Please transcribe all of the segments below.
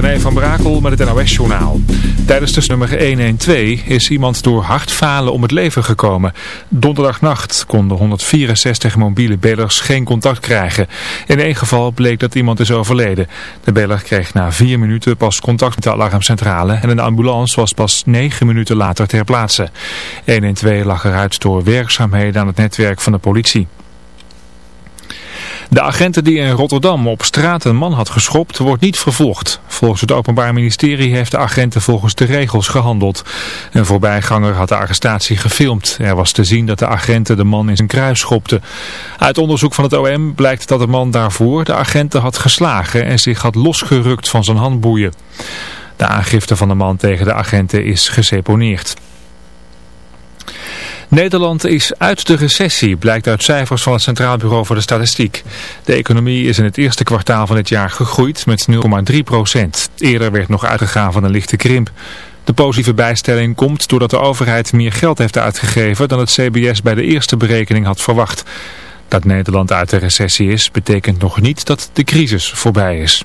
René van Brakel met het NOS-journaal. Tijdens de nummer 112 is iemand door hartfalen om het leven gekomen. Donderdagnacht konden 164 mobiele bellers geen contact krijgen. In één geval bleek dat iemand is overleden. De beller kreeg na vier minuten pas contact met de alarmcentrale en een ambulance was pas negen minuten later ter plaatse. 112 lag eruit door werkzaamheden aan het netwerk van de politie. De agenten die in Rotterdam op straat een man had geschopt, wordt niet vervolgd. Volgens het Openbaar Ministerie heeft de agenten volgens de regels gehandeld. Een voorbijganger had de arrestatie gefilmd. Er was te zien dat de agenten de man in zijn kruis schopten. Uit onderzoek van het OM blijkt dat de man daarvoor de agenten had geslagen en zich had losgerukt van zijn handboeien. De aangifte van de man tegen de agenten is geseponeerd. Nederland is uit de recessie, blijkt uit cijfers van het Centraal Bureau voor de Statistiek. De economie is in het eerste kwartaal van dit jaar gegroeid met 0,3 procent. Eerder werd nog uitgegaan van een lichte krimp. De positieve bijstelling komt doordat de overheid meer geld heeft uitgegeven dan het CBS bij de eerste berekening had verwacht. Dat Nederland uit de recessie is, betekent nog niet dat de crisis voorbij is.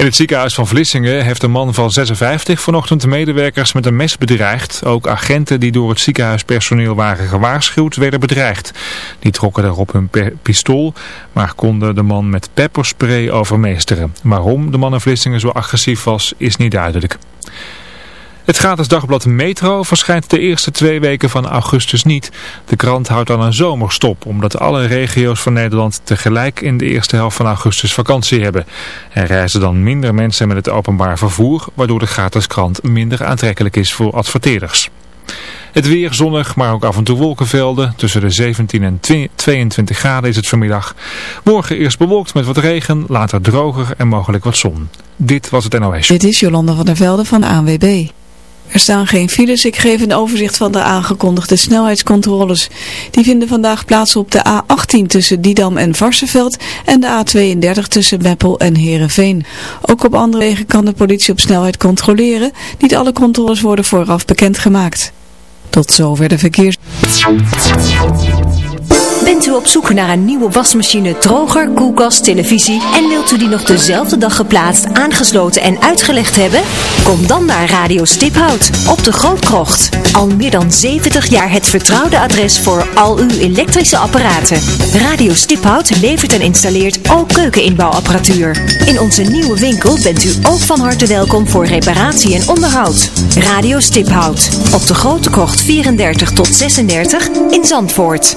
In het ziekenhuis van Vlissingen heeft een man van 56 vanochtend medewerkers met een mes bedreigd. Ook agenten die door het ziekenhuispersoneel waren gewaarschuwd werden bedreigd. Die trokken daarop hun pistool, maar konden de man met pepperspray overmeesteren. Waarom de man in Vlissingen zo agressief was, is niet duidelijk. Het gratis dagblad Metro verschijnt de eerste twee weken van augustus niet. De krant houdt dan een zomerstop, omdat alle regio's van Nederland tegelijk in de eerste helft van augustus vakantie hebben. Er reizen dan minder mensen met het openbaar vervoer, waardoor de gratis krant minder aantrekkelijk is voor adverteerders. Het weer zonnig, maar ook af en toe wolkenvelden. Tussen de 17 en 22 graden is het vanmiddag. Morgen eerst bewolkt met wat regen, later droger en mogelijk wat zon. Dit was het NOS. Dit is Jolanda van der Velde van ANWB. Er staan geen files. Ik geef een overzicht van de aangekondigde snelheidscontroles. Die vinden vandaag plaats op de A18 tussen Didam en Varsenveld en de A32 tussen Meppel en Heerenveen. Ook op andere wegen kan de politie op snelheid controleren. Niet alle controles worden vooraf bekendgemaakt. Tot zover de verkeers... Bent u op zoek naar een nieuwe wasmachine, droger, koelkast, televisie en wilt u die nog dezelfde dag geplaatst, aangesloten en uitgelegd hebben? Kom dan naar Radio Stiphout op de Grootkrocht. Al meer dan 70 jaar het vertrouwde adres voor al uw elektrische apparaten. Radio Stiphout levert en installeert ook keukeninbouwapparatuur. In onze nieuwe winkel bent u ook van harte welkom voor reparatie en onderhoud. Radio Stiphout op de Grote Krocht 34 tot 36 in Zandvoort.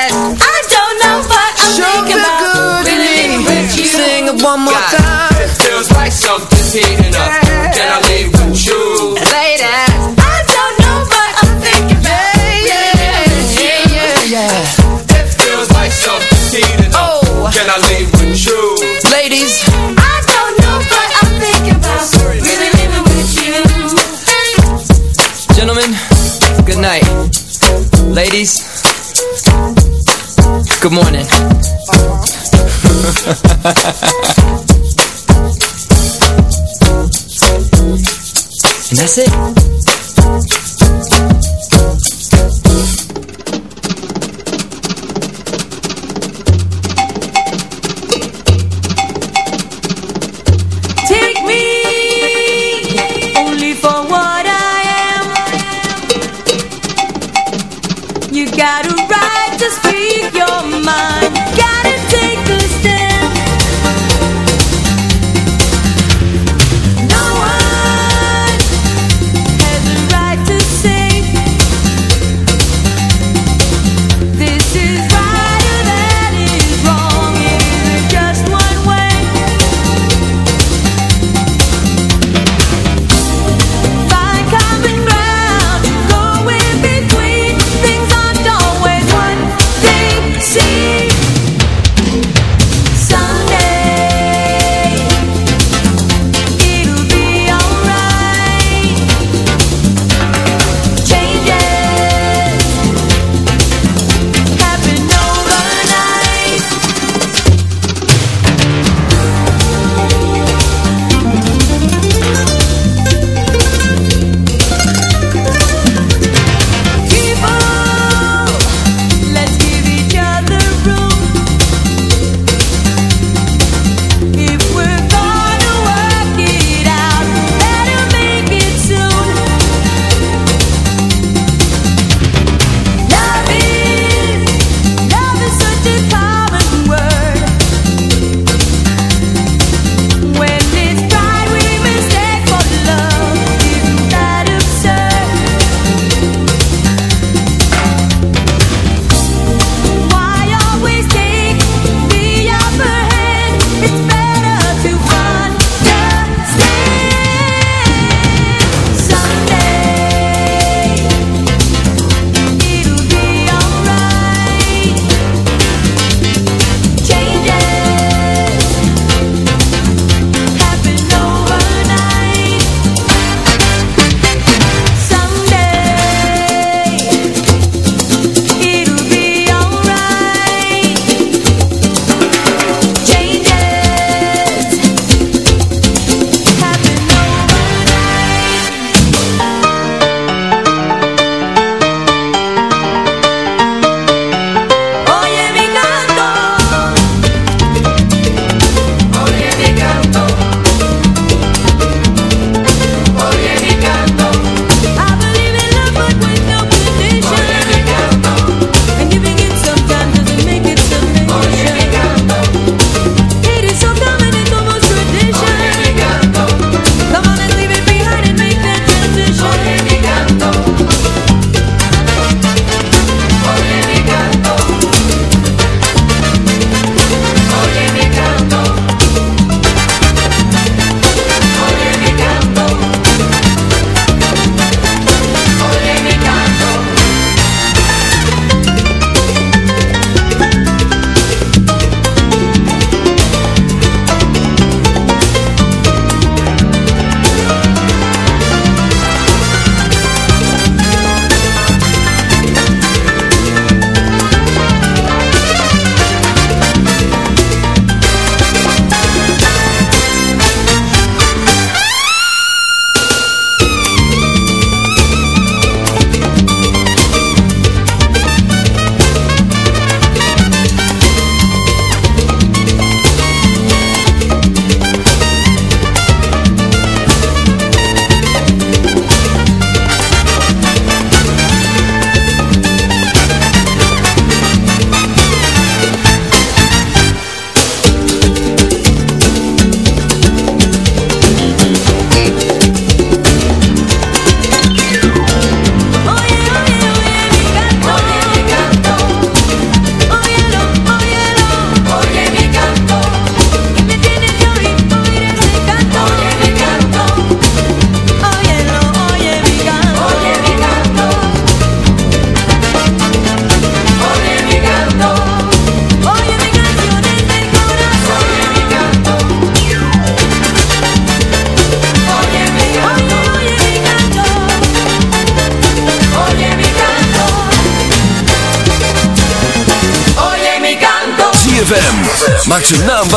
I don't know what I'm feels like up. Oh. Can I leave with you? Ladies. I don't know what I'm. Really with you. Gentlemen, good night. Ladies, good morning. Uh -huh.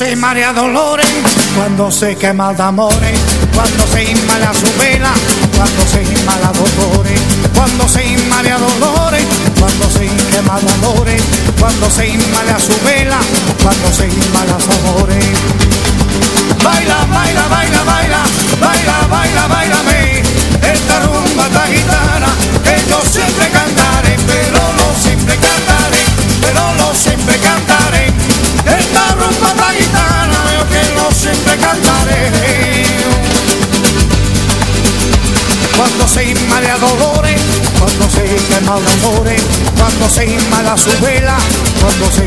Se marea dolores, cuando se quema de amores, cuando se inmala su vela, cuando se inmala dolores, cuando se inmala dolores, cuando se quema de amores, cuando se inmala su vela, cuando se inmala su amores. Baila, baila, baila, baila, baila, baila, bailame, esta rumba, esta Se inmala dolores, cuando se quema de amores, cuando se inmala su vela, cuando se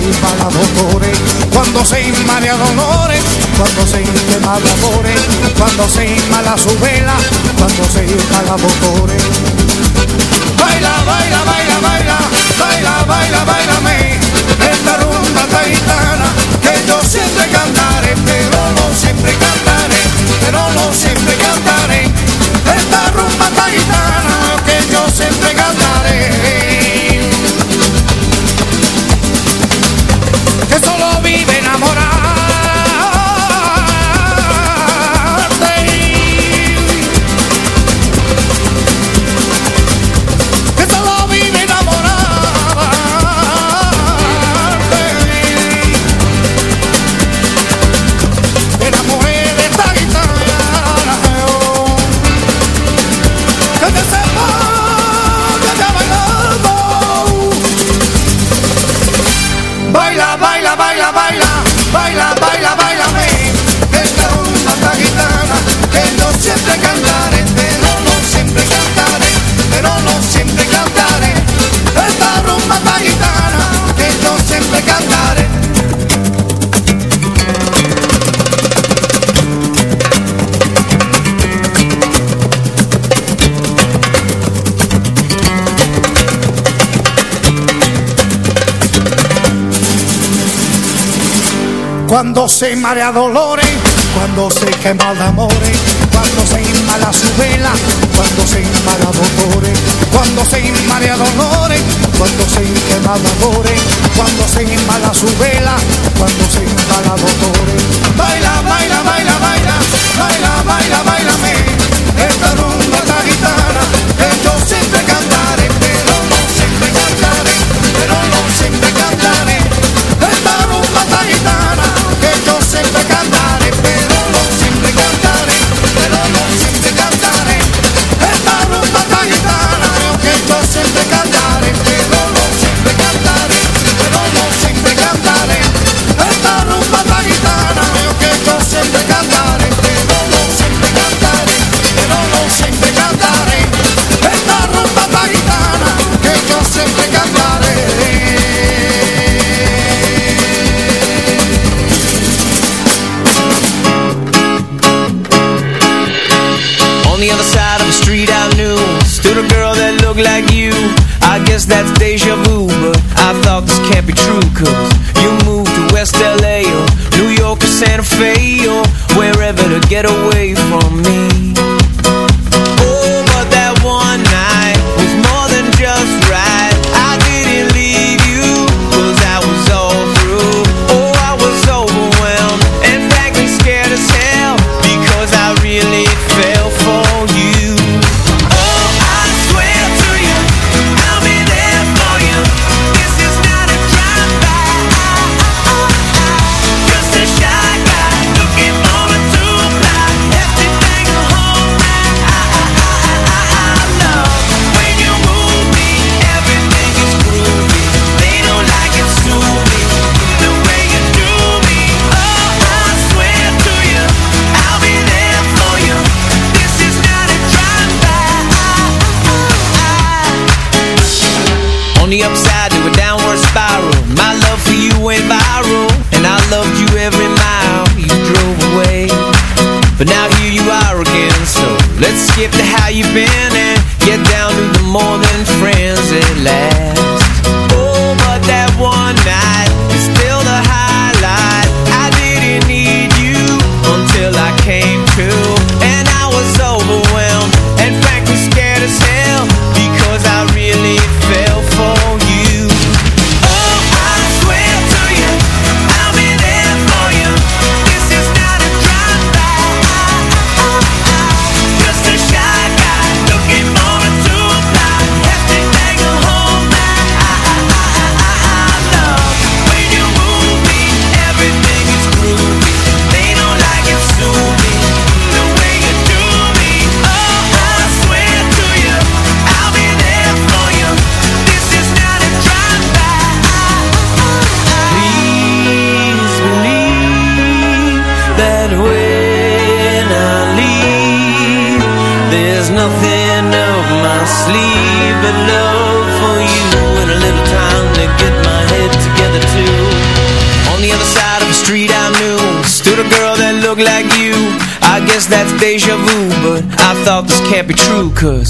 dolores, cuando se inmala dolores, cuando se quema de amores, cuando se inmala su vela, cuando se inmala dolores. Baila, baila, baila, baila, baila, baila, bailame, esta rumba esta gitana, que yo siempre cantaré, pero no siempre cantaré, pero no siempre Cuando se marea dolores, cuando se quema de amores, cuando se inmala su vela, cuando se inmala dolores, cuando se inmala dolores, cuando se quema amores, cuando se inmala su vela, cuando se inmala dolores. Baila, baila, baila, baila, baila, baila, bailame, true deja vu But I thought this can't be true cause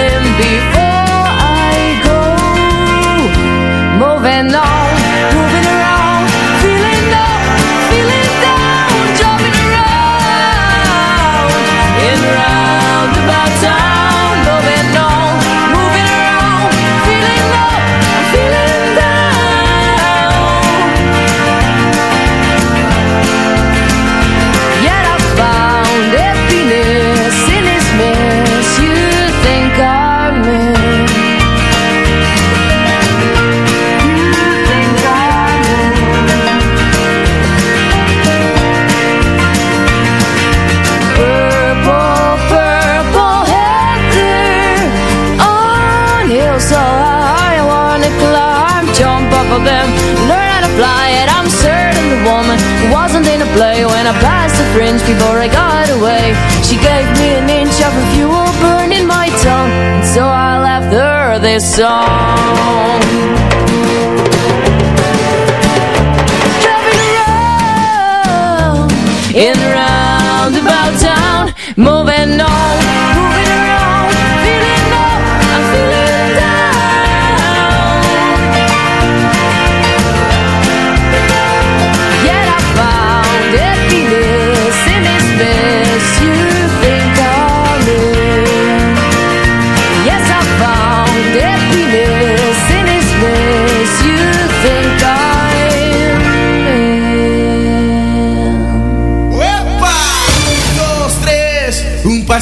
Learn how to fly it, I'm certain the woman Wasn't in a play when I passed the fringe Before I got away. She gave me an inch of a fuel burning my tongue And so I left her this song. In roundabout town, moving on, moving on.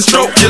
and stroke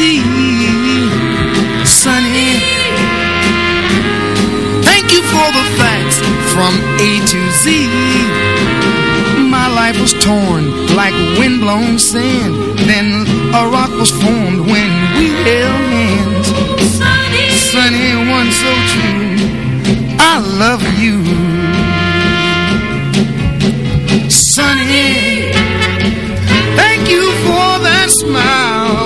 see, Thank you for the facts from A to Z. My life was torn like windblown sand. Then a rock was formed when we held hands. Sunny, one so true. I love you.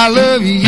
I love you.